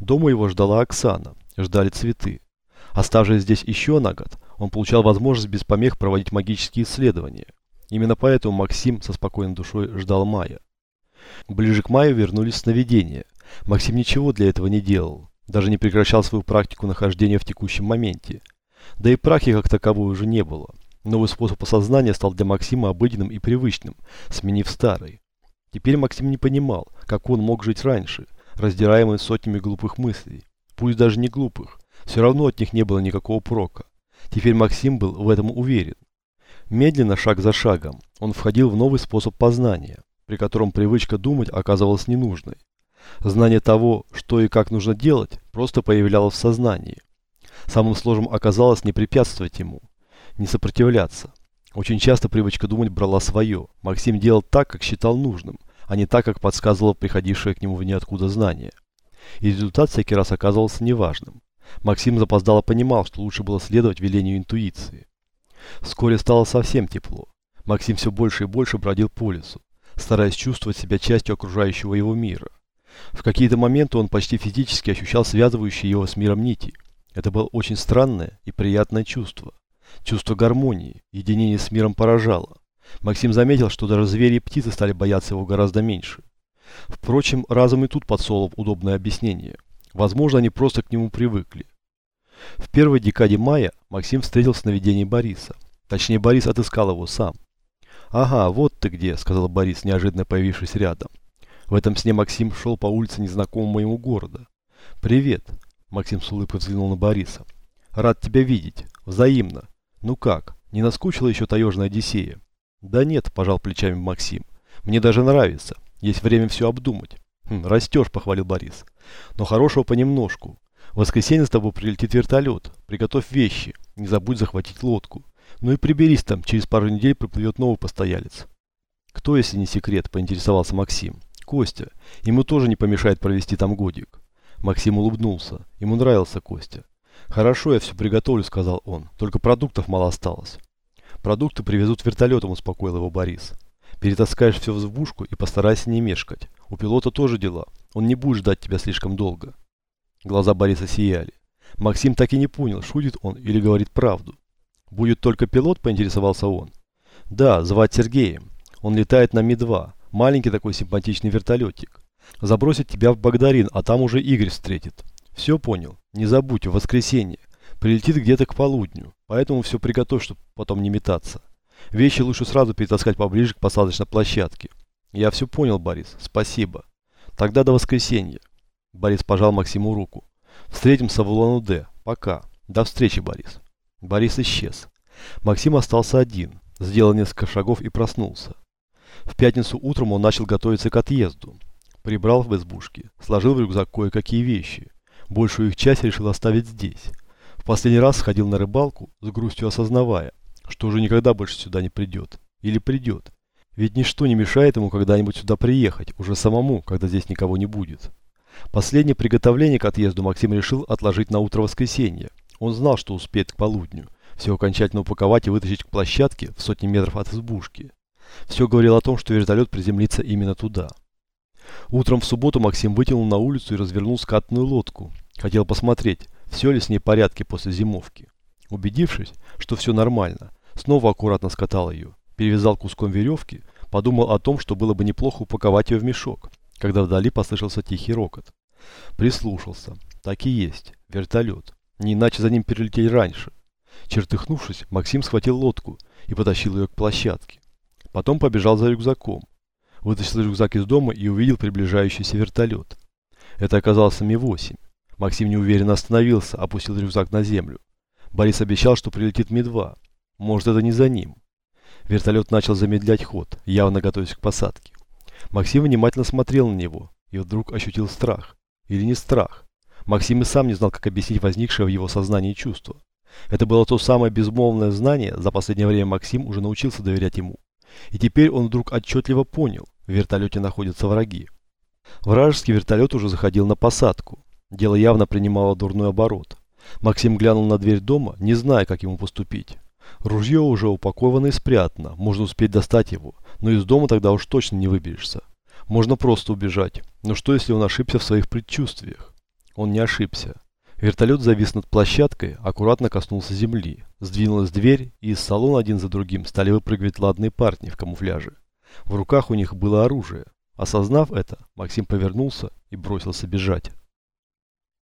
Дома его ждала Оксана, ждали цветы. Оставшись здесь еще на год, он получал возможность без помех проводить магические исследования. Именно поэтому Максим со спокойной душой ждал мая. Ближе к маю вернулись сновидения. Максим ничего для этого не делал, даже не прекращал свою практику нахождения в текущем моменте. Да и практики как таковой уже не было. Новый способ осознания стал для Максима обыденным и привычным, сменив старый. Теперь Максим не понимал, как он мог жить раньше, раздираемый сотнями глупых мыслей. Пусть даже не глупых, все равно от них не было никакого прока. Теперь Максим был в этом уверен. Медленно, шаг за шагом, он входил в новый способ познания, при котором привычка думать оказывалась ненужной. Знание того, что и как нужно делать, просто появлялось в сознании. Самым сложным оказалось не препятствовать ему, не сопротивляться. Очень часто привычка думать брала свое. Максим делал так, как считал нужным, а не так, как подсказывало приходившее к нему в ниоткуда знание. И результат всякий раз оказывался неважным. Максим запоздало понимал, что лучше было следовать велению интуиции. Вскоре стало совсем тепло. Максим все больше и больше бродил по лесу, стараясь чувствовать себя частью окружающего его мира. В какие-то моменты он почти физически ощущал связывающие его с миром нити. Это было очень странное и приятное чувство. Чувство гармонии, единение с миром поражало. Максим заметил, что даже звери и птицы стали бояться его гораздо меньше. Впрочем, разум и тут подсолов удобное объяснение. Возможно, они просто к нему привыкли. В первой декаде мая Максим встретил сновидение Бориса. Точнее, Борис отыскал его сам. «Ага, вот ты где», — сказал Борис, неожиданно появившись рядом. В этом сне Максим шел по улице незнакомого ему города. «Привет», — Максим с улыбкой взглянул на Бориса. «Рад тебя видеть. Взаимно. Ну как, не наскучила еще таежная Одиссея? Да нет, пожал плечами Максим. Мне даже нравится. Есть время все обдумать. Хм, растешь, похвалил Борис. Но хорошего понемножку. В воскресенье с тобой прилетит вертолет. Приготовь вещи. Не забудь захватить лодку. Ну и приберись там, через пару недель приплывет новый постоялец. Кто, если не секрет, поинтересовался Максим. Костя. Ему тоже не помешает провести там годик. Максим улыбнулся. Ему нравился Костя. «Хорошо, я все приготовлю», — сказал он. «Только продуктов мало осталось». «Продукты привезут вертолетом», — успокоил его Борис. «Перетаскаешь все в избушку и постарайся не мешкать. У пилота тоже дела. Он не будет ждать тебя слишком долго». Глаза Бориса сияли. Максим так и не понял, шутит он или говорит правду. «Будет только пилот?» – поинтересовался он. «Да, звать Сергеем. Он летает на Ми-2. Маленький такой симпатичный вертолетик. Забросит тебя в Багдарин, а там уже Игорь встретит. Все понял. Не забудь, в воскресенье. Прилетит где-то к полудню. Поэтому все приготовь, чтобы потом не метаться. Вещи лучше сразу перетаскать поближе к посадочной площадке. Я все понял, Борис. Спасибо. Тогда до воскресенья. Борис пожал Максиму руку. Встретимся в Улан-Удэ. Пока. До встречи, Борис. Борис исчез. Максим остался один. Сделал несколько шагов и проснулся. В пятницу утром он начал готовиться к отъезду. Прибрал в избушке, сложил в рюкзак кое-какие вещи. Большую их часть решил оставить здесь. Последний раз сходил на рыбалку, с грустью осознавая, что уже никогда больше сюда не придет. Или придет. Ведь ничто не мешает ему когда-нибудь сюда приехать, уже самому, когда здесь никого не будет. Последнее приготовление к отъезду Максим решил отложить на утро воскресенья. Он знал, что успеет к полудню. Все окончательно упаковать и вытащить к площадке в сотни метров от избушки. Все говорило о том, что вертолет приземлится именно туда. Утром в субботу Максим вытянул на улицу и развернул скатную лодку. Хотел посмотреть, все ли с ней порядке после зимовки. Убедившись, что все нормально, снова аккуратно скатал ее, перевязал куском веревки, подумал о том, что было бы неплохо упаковать ее в мешок, когда вдали послышался тихий рокот. Прислушался. Так и есть. Вертолет. Не иначе за ним перелетели раньше. Чертыхнувшись, Максим схватил лодку и потащил ее к площадке. Потом побежал за рюкзаком вытащил рюкзак из дома и увидел приближающийся вертолет. Это оказался Ми-8. Максим неуверенно остановился, опустил рюкзак на землю. Борис обещал, что прилетит Ми-2. Может, это не за ним. Вертолет начал замедлять ход, явно готовясь к посадке. Максим внимательно смотрел на него и вдруг ощутил страх. Или не страх. Максим и сам не знал, как объяснить возникшее в его сознании чувство. Это было то самое безмолвное знание, за последнее время Максим уже научился доверять ему. И теперь он вдруг отчетливо понял, в вертолете находятся враги. Вражеский вертолет уже заходил на посадку. Дело явно принимало дурной оборот. Максим глянул на дверь дома, не зная, как ему поступить. Ружье уже упаковано и спрятано, можно успеть достать его, но из дома тогда уж точно не выберешься. Можно просто убежать, но что если он ошибся в своих предчувствиях? Он не ошибся. Вертолет завис над площадкой, аккуратно коснулся земли. Сдвинулась дверь, и из салона один за другим стали выпрыгивать ладные парни в камуфляже. В руках у них было оружие. Осознав это, Максим повернулся и бросился бежать.